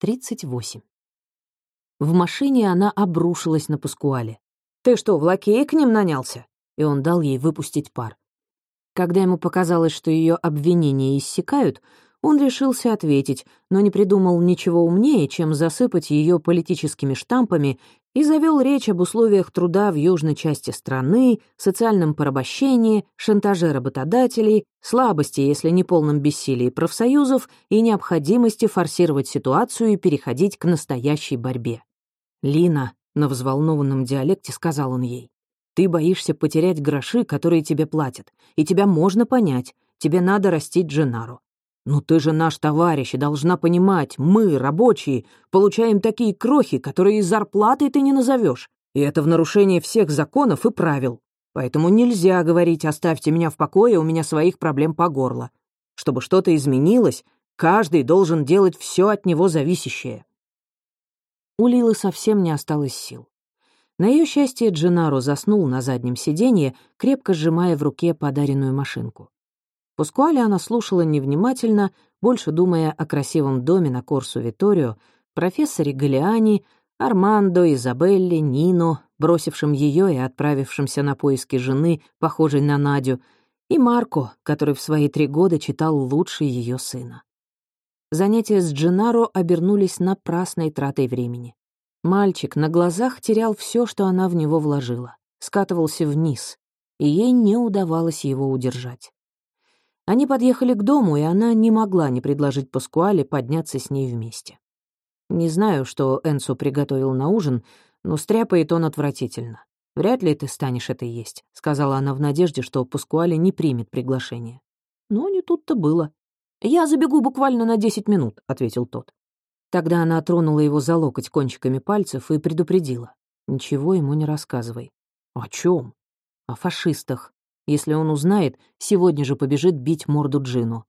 38. В машине она обрушилась на Паскуале. «Ты что, в лакее к ним нанялся?» И он дал ей выпустить пар. Когда ему показалось, что ее обвинения иссякают, он решился ответить, но не придумал ничего умнее, чем засыпать ее политическими штампами и завел речь об условиях труда в южной части страны, социальном порабощении, шантаже работодателей, слабости, если не полном бессилии профсоюзов и необходимости форсировать ситуацию и переходить к настоящей борьбе. «Лина», — на взволнованном диалекте сказал он ей, «ты боишься потерять гроши, которые тебе платят, и тебя можно понять, тебе надо растить Дженару. «Ну ты же наш товарищ и должна понимать, мы, рабочие, получаем такие крохи, которые и зарплатой ты не назовешь, и это в нарушение всех законов и правил. Поэтому нельзя говорить «оставьте меня в покое, у меня своих проблем по горло». Чтобы что-то изменилось, каждый должен делать все от него зависящее». У Лилы совсем не осталось сил. На ее счастье Дженаро заснул на заднем сиденье, крепко сжимая в руке подаренную машинку. Пускуале она слушала невнимательно, больше думая о красивом доме на Корсу Виторио, профессоре Галиани, Армандо, Изабелле, Нино, бросившем ее и отправившимся на поиски жены, похожей на Надю, и Марко, который в свои три года читал лучше ее сына. Занятия с Дженаро обернулись напрасной тратой времени. Мальчик на глазах терял все, что она в него вложила, скатывался вниз, и ей не удавалось его удержать. Они подъехали к дому, и она не могла не предложить Паскуале подняться с ней вместе. Не знаю, что Энсо приготовил на ужин, но стряпает он отвратительно. «Вряд ли ты станешь это есть», — сказала она в надежде, что Паскуале не примет приглашение. Но не тут-то было. «Я забегу буквально на десять минут», — ответил тот. Тогда она тронула его за локоть кончиками пальцев и предупредила. «Ничего ему не рассказывай». «О чем? «О фашистах. Если он узнает, сегодня же побежит бить морду Джину.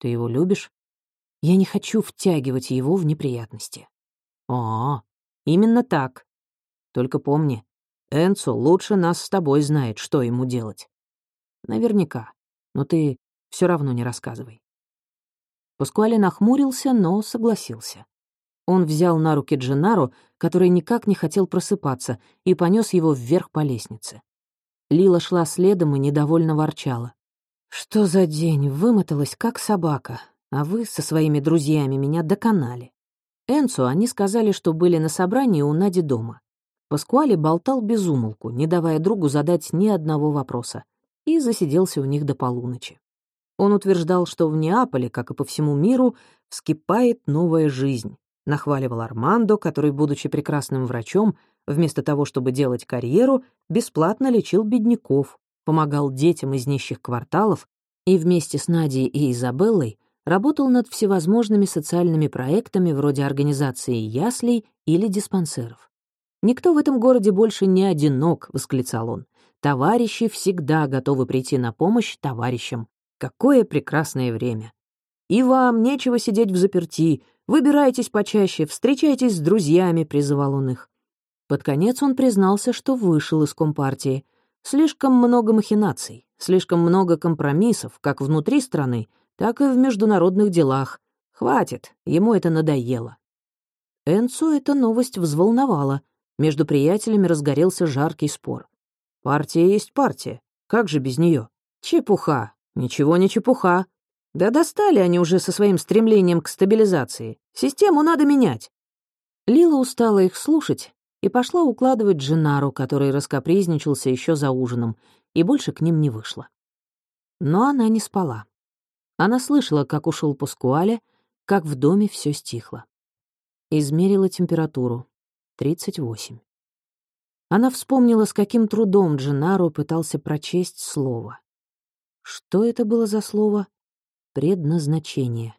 Ты его любишь? Я не хочу втягивать его в неприятности. А, именно так. Только помни, Энцо лучше нас с тобой знает, что ему делать. Наверняка. Но ты все равно не рассказывай. Паскуале нахмурился, но согласился. Он взял на руки Дженару, который никак не хотел просыпаться, и понес его вверх по лестнице. Лила шла следом и недовольно ворчала. «Что за день? Вымоталась, как собака. А вы со своими друзьями меня доконали». Энцу они сказали, что были на собрании у Нади дома. Паскуале болтал без умолку, не давая другу задать ни одного вопроса, и засиделся у них до полуночи. Он утверждал, что в Неаполе, как и по всему миру, вскипает новая жизнь. Нахваливал Армандо, который, будучи прекрасным врачом, вместо того, чтобы делать карьеру, бесплатно лечил бедняков, помогал детям из нищих кварталов и вместе с Надей и Изабеллой работал над всевозможными социальными проектами вроде организации яслей или диспансеров. «Никто в этом городе больше не одинок», — восклицал он. «Товарищи всегда готовы прийти на помощь товарищам. Какое прекрасное время! И вам нечего сидеть в заперти, выбирайтесь почаще, встречайтесь с друзьями», — призывал он их. Под конец он признался, что вышел из Компартии. Слишком много махинаций, слишком много компромиссов, как внутри страны, так и в международных делах. Хватит, ему это надоело. Энцу эта новость взволновала. Между приятелями разгорелся жаркий спор. Партия есть партия. Как же без нее? Чепуха. Ничего не чепуха. Да достали они уже со своим стремлением к стабилизации. Систему надо менять. Лила устала их слушать и пошла укладывать Джинару, который раскопризничался еще за ужином, и больше к ним не вышла. Но она не спала. Она слышала, как ушел Паскуале, как в доме все стихло. Измерила температуру. 38. Она вспомнила, с каким трудом Джинаро пытался прочесть слово. Что это было за слово? Предназначение.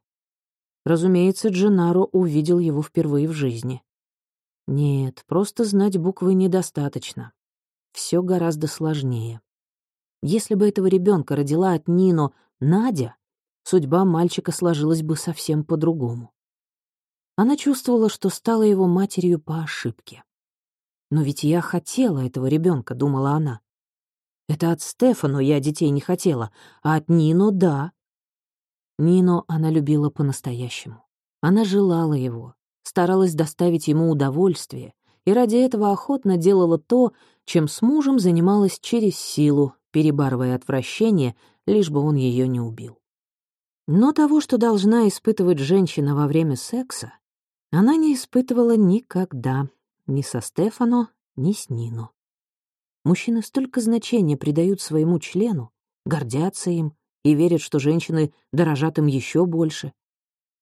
Разумеется, Джинаро увидел его впервые в жизни. Нет, просто знать буквы недостаточно. Все гораздо сложнее. Если бы этого ребенка родила от Нино Надя, судьба мальчика сложилась бы совсем по-другому. Она чувствовала, что стала его матерью по ошибке. «Но ведь я хотела этого ребенка, думала она. «Это от Стефану я детей не хотела, а от Нино — да». Нино она любила по-настоящему. Она желала его, старалась доставить ему удовольствие, и ради этого охотно делала то, чем с мужем занималась через силу, перебарывая отвращение, лишь бы он ее не убил. Но того, что должна испытывать женщина во время секса, она не испытывала никогда, ни со Стефано, ни с Нино. Мужчины столько значения придают своему члену, гордятся им и верят, что женщины дорожат им еще больше.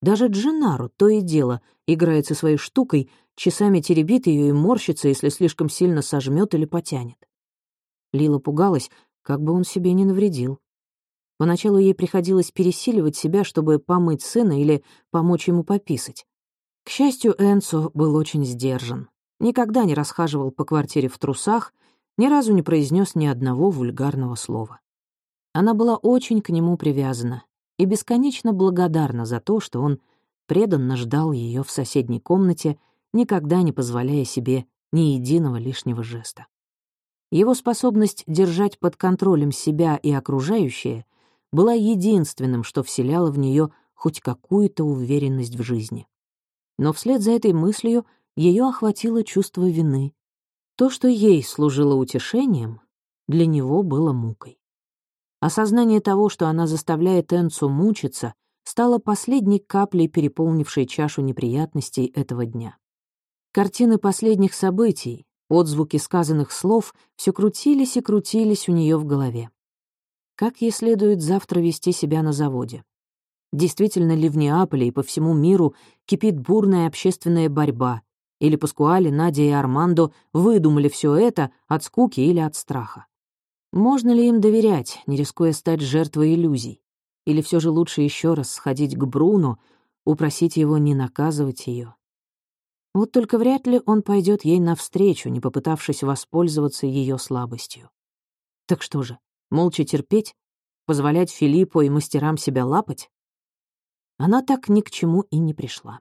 Даже Дженару то и дело играет со своей штукой, часами теребит ее и морщится, если слишком сильно сожмет или потянет. Лила пугалась, как бы он себе не навредил. Поначалу ей приходилось пересиливать себя, чтобы помыть сына или помочь ему пописать. К счастью, Энцо был очень сдержан. Никогда не расхаживал по квартире в трусах, ни разу не произнес ни одного вульгарного слова. Она была очень к нему привязана и бесконечно благодарна за то, что он преданно ждал ее в соседней комнате, никогда не позволяя себе ни единого лишнего жеста. Его способность держать под контролем себя и окружающее была единственным, что вселяло в нее хоть какую-то уверенность в жизни. Но вслед за этой мыслью ее охватило чувство вины. То, что ей служило утешением, для него было мукой. Осознание того, что она заставляет Энцу мучиться, стало последней каплей, переполнившей чашу неприятностей этого дня. Картины последних событий, отзвуки сказанных слов все крутились и крутились у нее в голове. Как ей следует завтра вести себя на заводе? Действительно ли в Неаполе и по всему миру кипит бурная общественная борьба? Или Паскуале, Надя и Армандо выдумали все это от скуки или от страха? Можно ли им доверять, не рискуя стать жертвой иллюзий? Или все же лучше еще раз сходить к Бруну, упросить его не наказывать ее? Вот только вряд ли он пойдет ей навстречу, не попытавшись воспользоваться ее слабостью. Так что же, молча терпеть? Позволять Филиппу и мастерам себя лапать? Она так ни к чему и не пришла.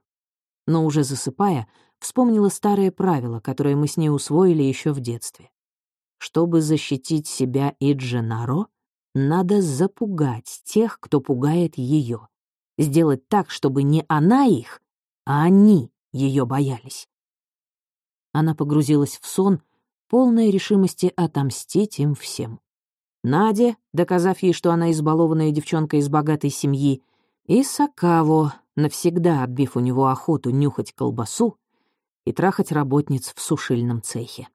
Но уже засыпая, вспомнила старое правило, которое мы с ней усвоили еще в детстве. Чтобы защитить себя и Дженаро, надо запугать тех, кто пугает ее. Сделать так, чтобы не она их, а они ее боялись. Она погрузилась в сон, полной решимости отомстить им всем. Надя, доказав ей, что она избалованная девчонка из богатой семьи, и Сакаво, навсегда отбив у него охоту нюхать колбасу и трахать работниц в сушильном цехе.